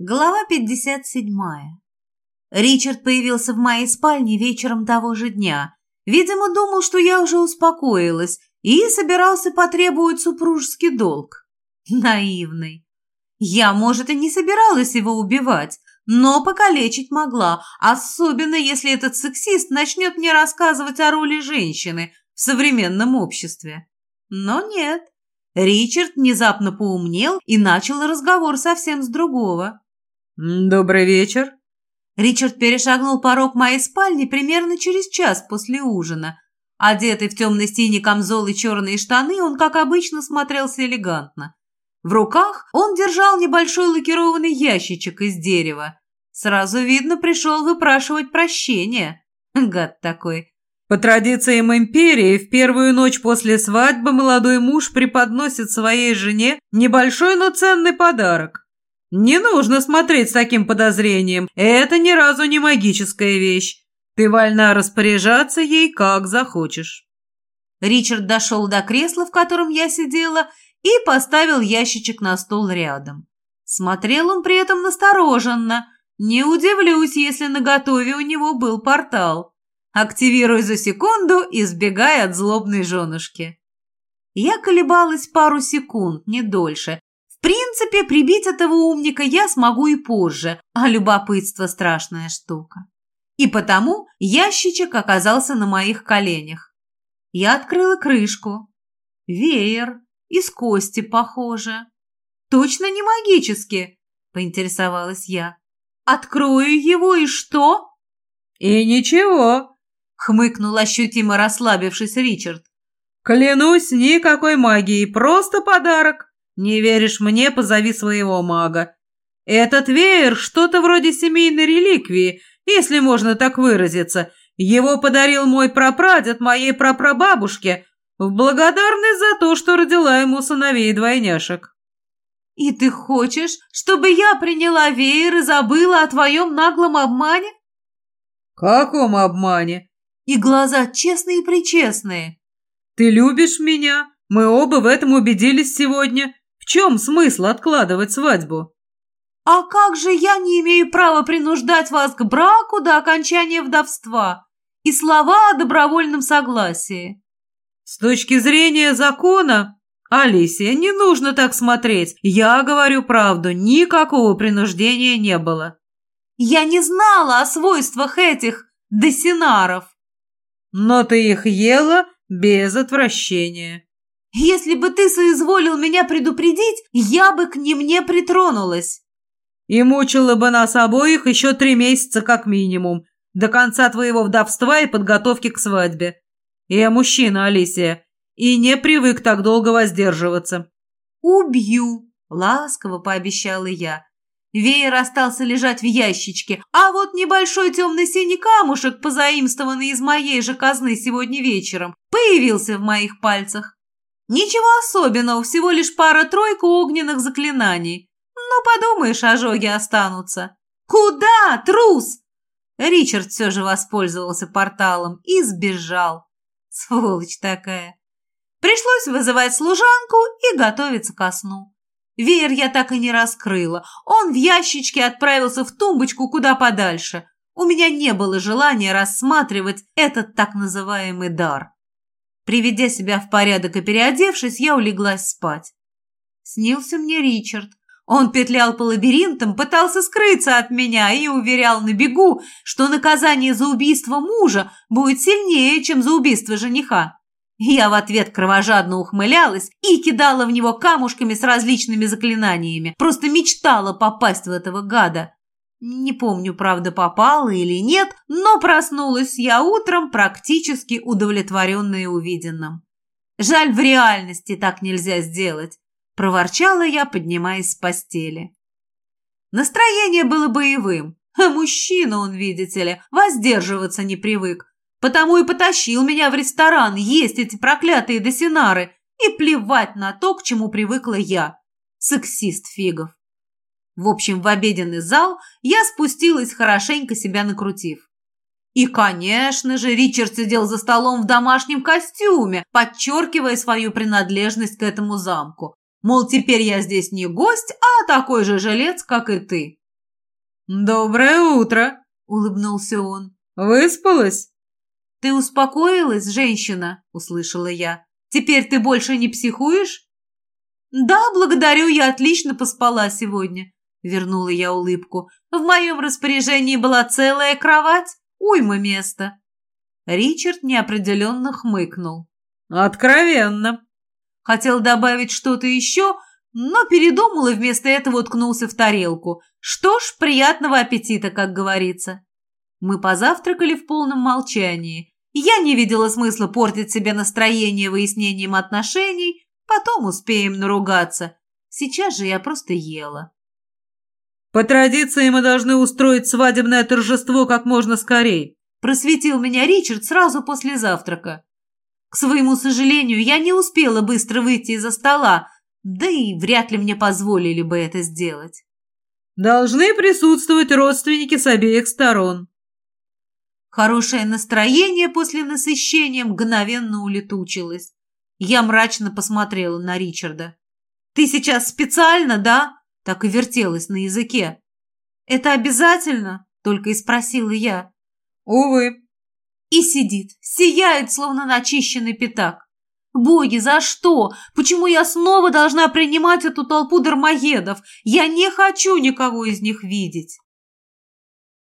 Глава 57. Ричард появился в моей спальне вечером того же дня. Видимо, думал, что я уже успокоилась и собирался потребовать супружеский долг. Наивный. Я, может, и не собиралась его убивать, но покалечить могла, особенно если этот сексист начнет мне рассказывать о роли женщины в современном обществе. Но нет. Ричард внезапно поумнел и начал разговор совсем с другого. «Добрый вечер». Ричард перешагнул порог моей спальни примерно через час после ужина. Одетый в темно-синий камзол и черные штаны, он, как обычно, смотрелся элегантно. В руках он держал небольшой лакированный ящичек из дерева. Сразу видно, пришел выпрашивать прощения. Гад такой. По традициям империи, в первую ночь после свадьбы молодой муж преподносит своей жене небольшой, но ценный подарок. «Не нужно смотреть с таким подозрением. Это ни разу не магическая вещь. Ты вольна распоряжаться ей, как захочешь». Ричард дошел до кресла, в котором я сидела, и поставил ящичек на стол рядом. Смотрел он при этом настороженно. Не удивлюсь, если на готове у него был портал. Активируй за секунду, избегая от злобной женушки. Я колебалась пару секунд, не дольше, принципе, прибить этого умника я смогу и позже, а любопытство – страшная штука. И потому ящичек оказался на моих коленях. Я открыла крышку. Веер. Из кости, похоже. Точно не магически, поинтересовалась я. Открою его и что? И ничего, хмыкнул ощутимо расслабившись Ричард. Клянусь, никакой магии, просто подарок. Не веришь мне, позови своего мага. Этот веер что-то вроде семейной реликвии, если можно так выразиться. Его подарил мой прапрадед моей прапрабабушке в благодарность за то, что родила ему сыновей двойняшек. «И ты хочешь, чтобы я приняла веер и забыла о твоем наглом обмане?» «Каком обмане?» «И глаза честные-причестные». «Ты любишь меня? Мы оба в этом убедились сегодня чем смысл откладывать свадьбу? А как же я не имею права принуждать вас к браку до окончания вдовства? И слова о добровольном согласии. С точки зрения закона, Алисия, не нужно так смотреть. Я говорю правду, никакого принуждения не было. Я не знала о свойствах этих десинаров. Но ты их ела без отвращения. Если бы ты соизволил меня предупредить, я бы к ним не притронулась. И мучила бы нас обоих еще три месяца как минимум, до конца твоего вдовства и подготовки к свадьбе. Я мужчина, Алисия, и не привык так долго воздерживаться. Убью, ласково пообещала я. Веер остался лежать в ящичке, а вот небольшой темно-синий камушек, позаимствованный из моей же казны сегодня вечером, появился в моих пальцах. Ничего особенного, всего лишь пара-тройка огненных заклинаний. Ну, подумаешь, ожоги останутся. Куда, трус? Ричард все же воспользовался порталом и сбежал. Сволочь такая. Пришлось вызывать служанку и готовиться ко сну. Веер я так и не раскрыла. Он в ящичке отправился в тумбочку куда подальше. У меня не было желания рассматривать этот так называемый дар. Приведя себя в порядок и переодевшись, я улеглась спать. Снился мне Ричард. Он петлял по лабиринтам, пытался скрыться от меня и уверял на бегу, что наказание за убийство мужа будет сильнее, чем за убийство жениха. Я в ответ кровожадно ухмылялась и кидала в него камушками с различными заклинаниями. Просто мечтала попасть в этого гада. Не помню, правда, попала или нет, но проснулась я утром практически удовлетворенная увиденным. Жаль, в реальности так нельзя сделать, проворчала я, поднимаясь с постели. Настроение было боевым, мужчина он, видите ли, воздерживаться не привык, потому и потащил меня в ресторан есть эти проклятые досинары и плевать на то, к чему привыкла я. Сексист фигов. В общем, в обеденный зал я спустилась, хорошенько себя накрутив. И, конечно же, Ричард сидел за столом в домашнем костюме, подчеркивая свою принадлежность к этому замку. Мол, теперь я здесь не гость, а такой же жилец, как и ты. «Доброе утро!» — улыбнулся он. «Выспалась?» «Ты успокоилась, женщина?» — услышала я. «Теперь ты больше не психуешь?» «Да, благодарю, я отлично поспала сегодня», — вернула я улыбку. «В моем распоряжении была целая кровать, уйма места». Ричард неопределенно хмыкнул. «Откровенно!» Хотел добавить что-то еще, но передумал и вместо этого уткнулся в тарелку. Что ж, приятного аппетита, как говорится. Мы позавтракали в полном молчании. Я не видела смысла портить себе настроение выяснением отношений, потом успеем наругаться. Сейчас же я просто ела. «По традиции мы должны устроить свадебное торжество как можно скорее», просветил меня Ричард сразу после завтрака. К своему сожалению, я не успела быстро выйти из-за стола, да и вряд ли мне позволили бы это сделать. «Должны присутствовать родственники с обеих сторон», Хорошее настроение после насыщения мгновенно улетучилось. Я мрачно посмотрела на Ричарда. «Ты сейчас специально, да?» Так и вертелась на языке. «Это обязательно?» Только и спросила я. «Увы». И сидит, сияет, словно начищенный пятак. «Боги, за что? Почему я снова должна принимать эту толпу дармоедов? Я не хочу никого из них видеть!»